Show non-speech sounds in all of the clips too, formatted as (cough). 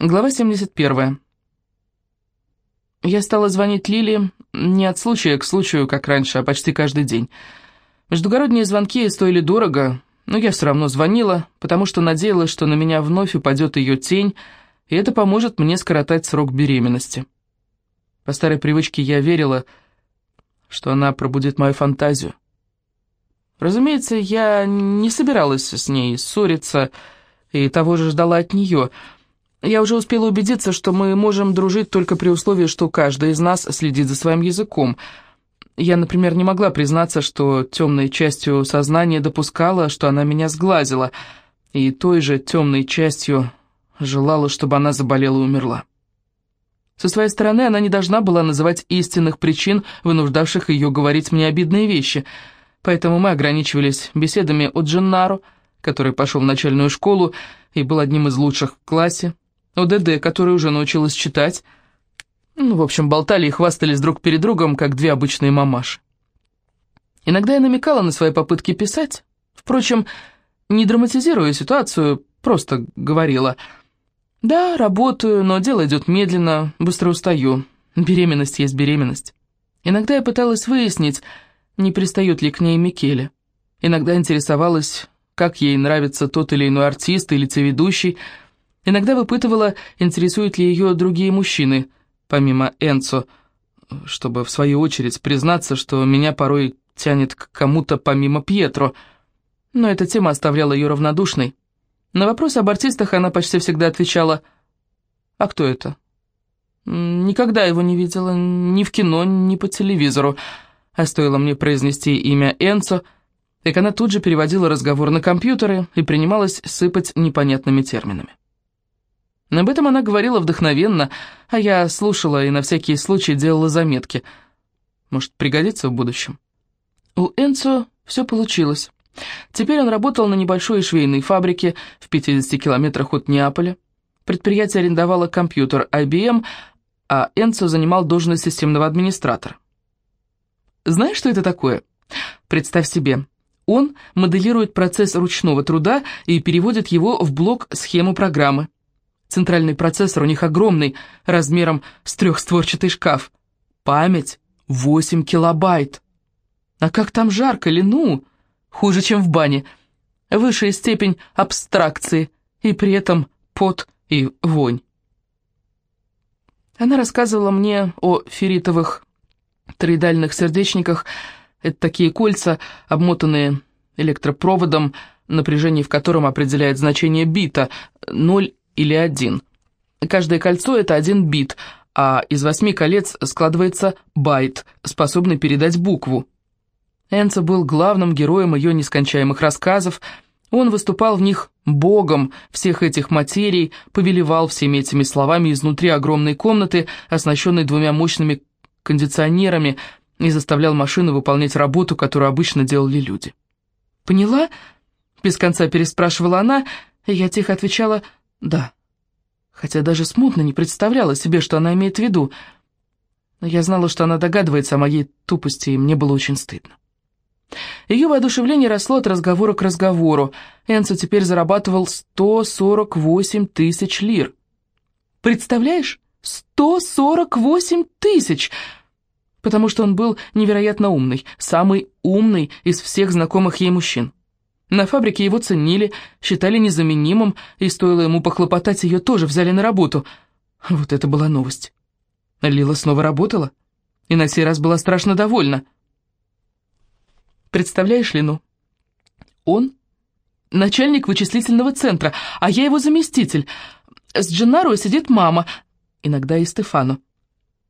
Глава 71. Я стала звонить Лили не от случая к случаю, как раньше, а почти каждый день. Междугородние звонки стоили дорого, но я все равно звонила, потому что надеялась, что на меня вновь упадет ее тень, и это поможет мне скоротать срок беременности. По старой привычке я верила, что она пробудит мою фантазию. Разумеется, я не собиралась с ней ссориться, и того же ждала от нее — я уже успела убедиться, что мы можем дружить только при условии, что каждый из нас следит за своим языком. Я, например, не могла признаться, что темной частью сознания допускала, что она меня сглазила, и той же темной частью желала, чтобы она заболела и умерла. Со своей стороны, она не должна была называть истинных причин, вынуждавших ее говорить мне обидные вещи, поэтому мы ограничивались беседами о Дженнаро, который пошел в начальную школу и был одним из лучших в классе, ОДД, которая уже научилась читать. Ну, в общем, болтали и хвастались друг перед другом, как две обычные мамаши. Иногда я намекала на свои попытки писать. Впрочем, не драматизируя ситуацию, просто говорила. «Да, работаю, но дело идет медленно, быстро устаю. Беременность есть беременность». Иногда я пыталась выяснить, не пристает ли к ней Микеле. Иногда интересовалась, как ей нравится тот или иной артист или телеведущий, Иногда выпытывала, интересуют ли ее другие мужчины, помимо Энцо, чтобы в свою очередь признаться, что меня порой тянет к кому-то помимо Пьетро. Но эта тема оставляла ее равнодушной. На вопрос об артистах она почти всегда отвечала «А кто это?» Никогда его не видела, ни в кино, ни по телевизору. А стоило мне произнести имя Энцо, так она тут же переводила разговор на компьютеры и принималась сыпать непонятными терминами. Об этом она говорила вдохновенно, а я слушала и на всякий случай делала заметки. Может, пригодится в будущем. У Энцо все получилось. Теперь он работал на небольшой швейной фабрике в 50 километрах от Неаполя. Предприятие арендовало компьютер IBM, а Энцо занимал должность системного администратора. Знаешь, что это такое? Представь себе, он моделирует процесс ручного труда и переводит его в блок схему программы. Центральный процессор у них огромный, размером с трехстворчатый шкаф. Память 8 килобайт. А как там жарко, Лену? Хуже, чем в бане. Высшая степень абстракции, и при этом пот и вонь. Она рассказывала мне о ферритовых троидальных сердечниках. Это такие кольца, обмотанные электропроводом, напряжение в котором определяет значение бита, 0 или один. Каждое кольцо — это один бит, а из восьми колец складывается байт, способный передать букву. Энца был главным героем ее нескончаемых рассказов, он выступал в них богом всех этих материй, повелевал всеми этими словами изнутри огромной комнаты, оснащенной двумя мощными кондиционерами, и заставлял машину выполнять работу, которую обычно делали люди. «Поняла?» — без конца переспрашивала она, и я тихо отвечала «Да». Хотя даже смутно не представляла себе, что она имеет в виду. Но я знала, что она догадывается о моей тупости, и мне было очень стыдно. Ее воодушевление росло от разговора к разговору. Энцо теперь зарабатывал 148 тысяч лир. Представляешь? 148 тысяч! Потому что он был невероятно умный, самый умный из всех знакомых ей мужчин. На фабрике его ценили, считали незаменимым, и стоило ему похлопотать, ее тоже взяли на работу. Вот это была новость. Лила снова работала, и на сей раз была страшно довольна. Представляешь, Лину? Он начальник вычислительного центра, а я его заместитель. С Дженнаро сидит мама, иногда и Стефану.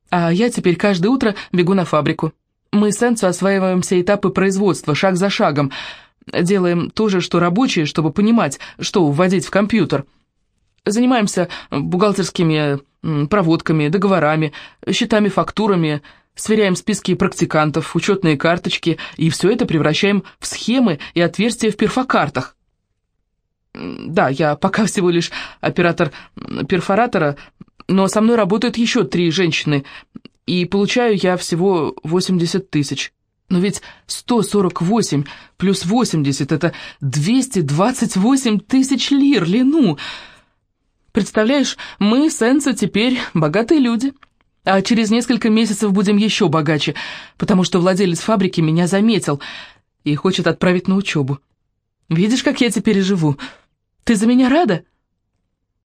А я теперь каждое утро бегу на фабрику. Мы с Энцо осваиваем все этапы производства, шаг за шагом — Делаем то же, что рабочие, чтобы понимать, что вводить в компьютер. Занимаемся бухгалтерскими проводками, договорами, счетами, фактурами, сверяем списки практикантов, учетные карточки, и все это превращаем в схемы и отверстия в перфокартах. Да, я пока (laughs) всего лишь оператор перфоратора, но со мной работают еще три женщины, и получаю я всего 80 тысяч. Но ведь 148 плюс 80 — это 228 тысяч лир, Лену. Представляешь, мы с Энсо теперь богатые люди, а через несколько месяцев будем еще богаче, потому что владелец фабрики меня заметил и хочет отправить на учебу. Видишь, как я теперь живу? Ты за меня рада?»